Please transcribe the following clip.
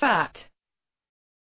fat.